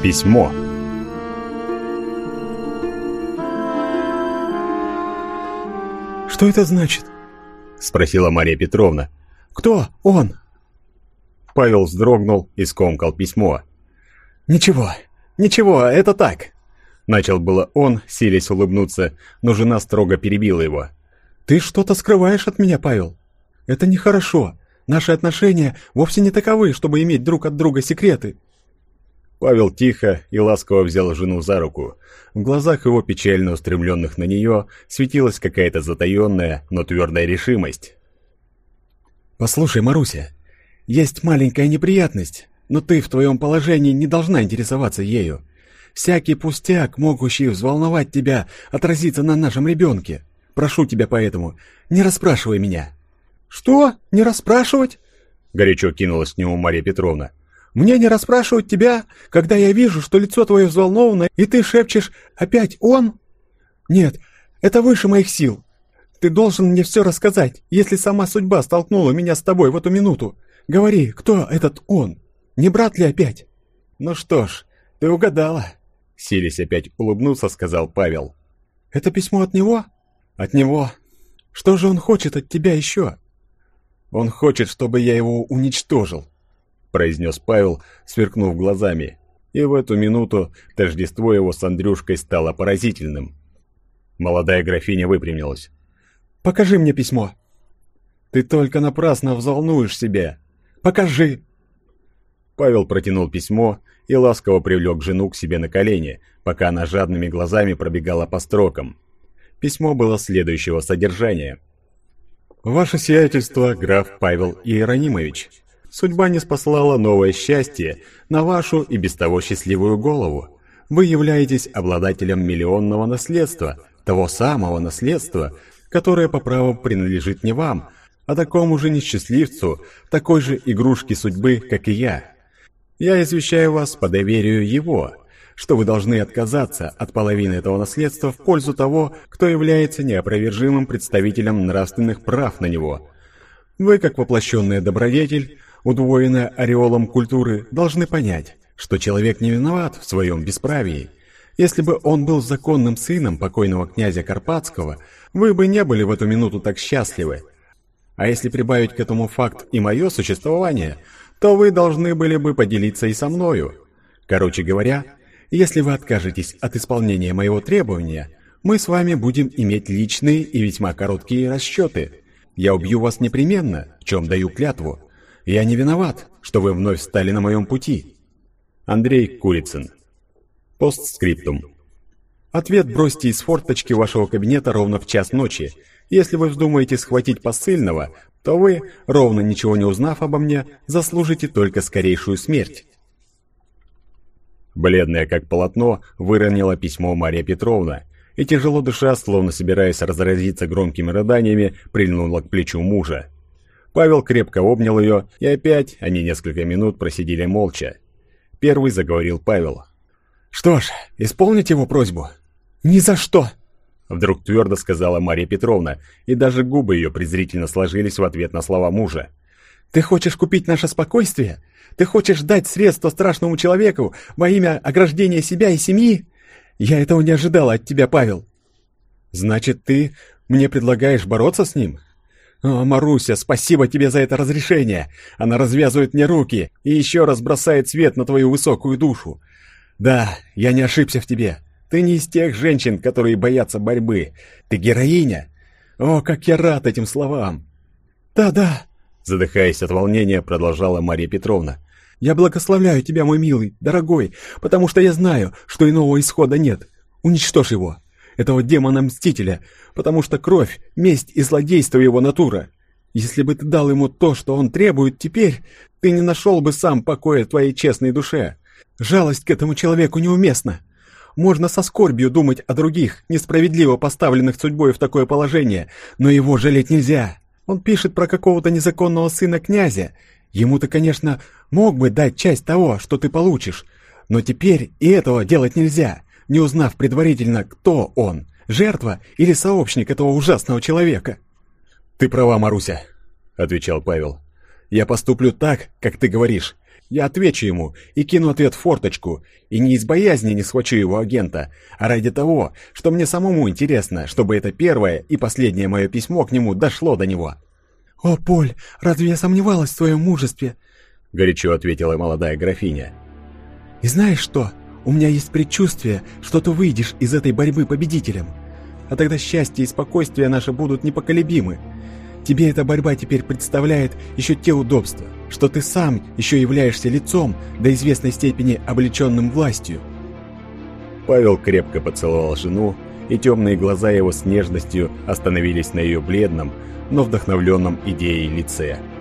Письмо. «Что это значит?» — спросила Мария Петровна. «Кто он?» Павел вздрогнул и скомкал письмо. «Ничего, ничего, это так!» Начал было он, силясь улыбнуться, но жена строго перебила его. «Ты что-то скрываешь от меня, Павел. Это нехорошо. Наши отношения вовсе не таковы, чтобы иметь друг от друга секреты. Павел тихо и ласково взял жену за руку. В глазах его, печально устремленных на нее, светилась какая-то затаенная, но твердая решимость. «Послушай, Маруся, есть маленькая неприятность, но ты в твоем положении не должна интересоваться ею. Всякий пустяк, могущий взволновать тебя, отразится на нашем ребенке. Прошу тебя поэтому, не расспрашивай меня». «Что? Не расспрашивать?» — горячо кинулась к нему Мария Петровна. Мне не расспрашивать тебя, когда я вижу, что лицо твое взволновано, и ты шепчешь «опять он?» Нет, это выше моих сил. Ты должен мне все рассказать, если сама судьба столкнула меня с тобой в эту минуту. Говори, кто этот он? Не брат ли опять? Ну что ж, ты угадала. Силясь опять улыбнуться, сказал Павел. Это письмо от него? От него. Что же он хочет от тебя еще? Он хочет, чтобы я его уничтожил. — произнес Павел, сверкнув глазами. И в эту минуту тождество его с Андрюшкой стало поразительным. Молодая графиня выпрямилась. «Покажи мне письмо!» «Ты только напрасно взволнуешь себя! Покажи!» Павел протянул письмо и ласково привлек жену к себе на колени, пока она жадными глазами пробегала по строкам. Письмо было следующего содержания. «Ваше сиятельство, граф Павел Иеронимович, Судьба не спаслала новое счастье на вашу и без того счастливую голову. Вы являетесь обладателем миллионного наследства, того самого наследства, которое по праву принадлежит не вам, а такому же несчастливцу, такой же игрушки судьбы, как и я. Я извещаю вас по доверию его, что вы должны отказаться от половины этого наследства в пользу того, кто является неопровержимым представителем нравственных прав на него. Вы, как воплощенный добродетель, удвоенная ореолом культуры, должны понять, что человек не виноват в своем бесправии. Если бы он был законным сыном покойного князя Карпатского, вы бы не были в эту минуту так счастливы. А если прибавить к этому факт и мое существование, то вы должны были бы поделиться и со мною. Короче говоря, если вы откажетесь от исполнения моего требования, мы с вами будем иметь личные и весьма короткие расчеты. Я убью вас непременно, в чем даю клятву. Я не виноват, что вы вновь стали на моем пути. Андрей Курицын. Постскриптум. Ответ бросьте из форточки вашего кабинета ровно в час ночи. Если вы вздумаете схватить посыльного, то вы, ровно ничего не узнав обо мне, заслужите только скорейшую смерть. Бледная как полотно, выронила письмо Мария Петровна, и тяжело дыша, словно собираясь разразиться громкими рыданиями, прильнула к плечу мужа. Павел крепко обнял ее, и опять они несколько минут просидели молча. Первый заговорил Павел. «Что ж, исполните его просьбу?» «Ни за что!» Вдруг твердо сказала Мария Петровна, и даже губы ее презрительно сложились в ответ на слова мужа. «Ты хочешь купить наше спокойствие? Ты хочешь дать средства страшному человеку во имя ограждения себя и семьи? Я этого не ожидала от тебя, Павел!» «Значит, ты мне предлагаешь бороться с ним?» «О, Маруся, спасибо тебе за это разрешение! Она развязывает мне руки и еще раз бросает свет на твою высокую душу. Да, я не ошибся в тебе. Ты не из тех женщин, которые боятся борьбы. Ты героиня. О, как я рад этим словам!» «Да-да», — задыхаясь от волнения, продолжала Мария Петровна. «Я благословляю тебя, мой милый, дорогой, потому что я знаю, что иного исхода нет. Уничтожь его, этого демона-мстителя, потому что кровь, месть и злодейство его натура. Если бы ты дал ему то, что он требует теперь, ты не нашел бы сам покоя твоей честной душе. Жалость к этому человеку неуместна. Можно со скорбью думать о других, несправедливо поставленных судьбой в такое положение, но его жалеть нельзя. Он пишет про какого-то незаконного сына князя. Ему ты, конечно, мог бы дать часть того, что ты получишь, но теперь и этого делать нельзя не узнав предварительно, кто он, жертва или сообщник этого ужасного человека. «Ты права, Маруся», — отвечал Павел. «Я поступлю так, как ты говоришь. Я отвечу ему и кину ответ в форточку, и не из боязни не схвачу его агента, а ради того, что мне самому интересно, чтобы это первое и последнее мое письмо к нему дошло до него». «О, Поль, разве я сомневалась в твоем мужестве?» — горячо ответила молодая графиня. «И знаешь что? У меня есть предчувствие, что ты выйдешь из этой борьбы победителем. А тогда счастье и спокойствие наши будут непоколебимы. Тебе эта борьба теперь представляет еще те удобства, что ты сам еще являешься лицом, до известной степени облеченным властью». Павел крепко поцеловал жену, и темные глаза его с нежностью остановились на ее бледном, но вдохновленном идеей лице –